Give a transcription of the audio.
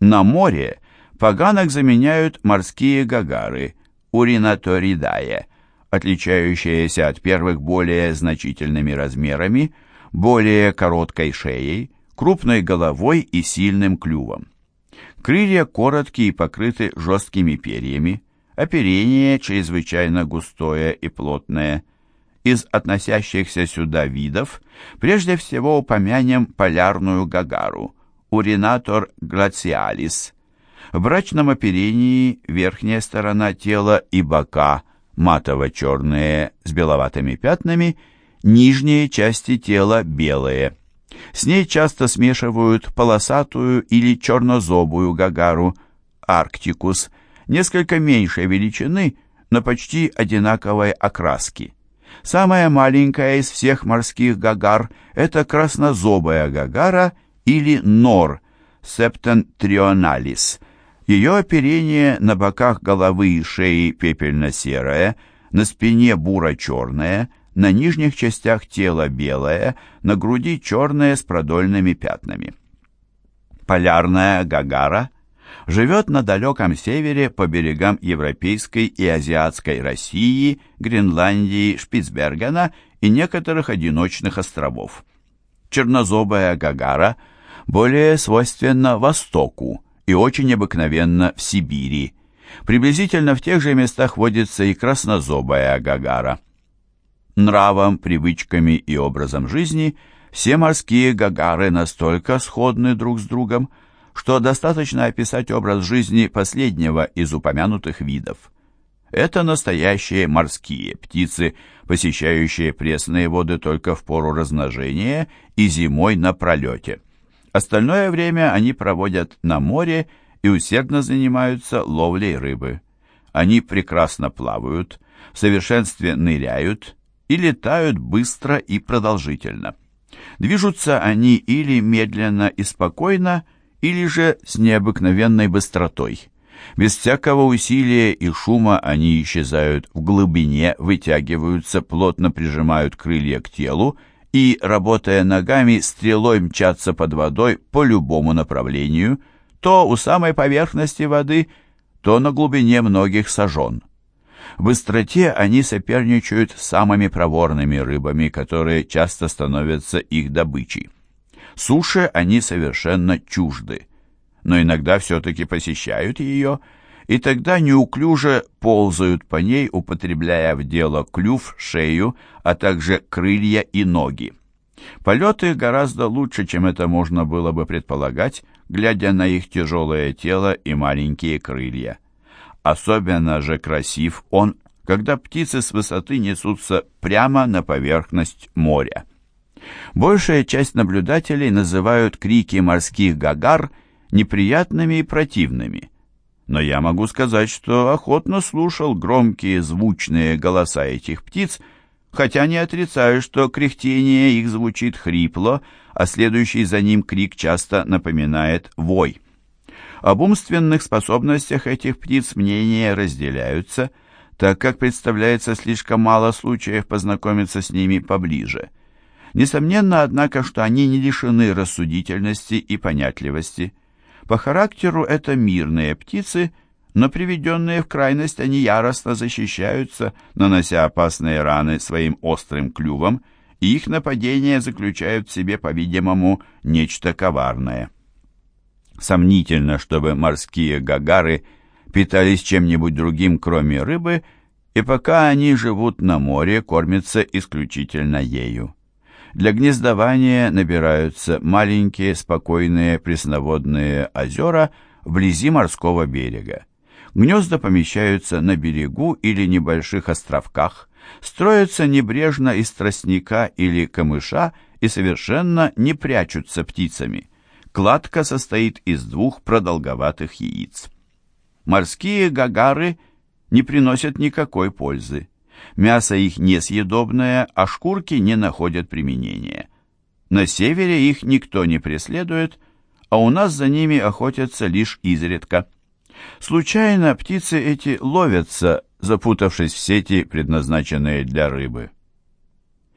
На море поганок заменяют морские гагары, уринаторидае, отличающиеся от первых более значительными размерами, более короткой шеей, крупной головой и сильным клювом. Крылья короткие и покрыты жесткими перьями, оперение чрезвычайно густое и плотное. Из относящихся сюда видов прежде всего упомянем полярную гагару, уринатор глациалис. В брачном оперении верхняя сторона тела и бока матово-черные с беловатыми пятнами, нижние части тела белые. С ней часто смешивают полосатую или чернозобую гагару, арктикус, несколько меньшей величины, но почти одинаковой окраски. Самая маленькая из всех морских гагар – это краснозобая гагара или нор, septentrionalis. Ее оперение на боках головы и шеи пепельно-серое, на спине буро-черное, на нижних частях тела белое, на груди черное с продольными пятнами. Полярная гагара живет на далеком севере по берегам Европейской и Азиатской России, Гренландии, Шпицбергена и некоторых одиночных островов. Чернозобая гагара более свойственна Востоку и очень обыкновенно в Сибири. Приблизительно в тех же местах водится и краснозобая гагара. Нравом, привычками и образом жизни все морские гагары настолько сходны друг с другом, что достаточно описать образ жизни последнего из упомянутых видов. Это настоящие морские птицы, посещающие пресные воды только в пору размножения и зимой на пролете. Остальное время они проводят на море и усердно занимаются ловлей рыбы. Они прекрасно плавают, в совершенстве ныряют и летают быстро и продолжительно. Движутся они или медленно и спокойно, или же с необыкновенной быстротой. Без всякого усилия и шума они исчезают в глубине, вытягиваются, плотно прижимают крылья к телу и, работая ногами, стрелой мчатся под водой по любому направлению, то у самой поверхности воды, то на глубине многих сажен. В быстроте они соперничают с самыми проворными рыбами, которые часто становятся их добычей. Суше они совершенно чужды, но иногда все-таки посещают ее, и тогда неуклюже ползают по ней, употребляя в дело клюв, шею, а также крылья и ноги. Полет их гораздо лучше, чем это можно было бы предполагать, глядя на их тяжелое тело и маленькие крылья. Особенно же красив он, когда птицы с высоты несутся прямо на поверхность моря. Большая часть наблюдателей называют крики морских гагар неприятными и противными. Но я могу сказать, что охотно слушал громкие звучные голоса этих птиц, хотя не отрицаю, что кряхтение их звучит хрипло, а следующий за ним крик часто напоминает вой. Об умственных способностях этих птиц мнения разделяются, так как представляется слишком мало случаев познакомиться с ними поближе. Несомненно, однако, что они не лишены рассудительности и понятливости. По характеру это мирные птицы, но приведенные в крайность они яростно защищаются, нанося опасные раны своим острым клювом, и их нападения заключают в себе, по-видимому, нечто коварное. Сомнительно, чтобы морские гагары питались чем-нибудь другим, кроме рыбы, и пока они живут на море, кормятся исключительно ею. Для гнездования набираются маленькие, спокойные пресноводные озера вблизи морского берега. Гнезда помещаются на берегу или небольших островках, строятся небрежно из тростника или камыша и совершенно не прячутся птицами. Кладка состоит из двух продолговатых яиц. Морские гагары не приносят никакой пользы. Мясо их несъедобное, а шкурки не находят применения. На севере их никто не преследует, а у нас за ними охотятся лишь изредка. Случайно птицы эти ловятся, запутавшись в сети, предназначенные для рыбы.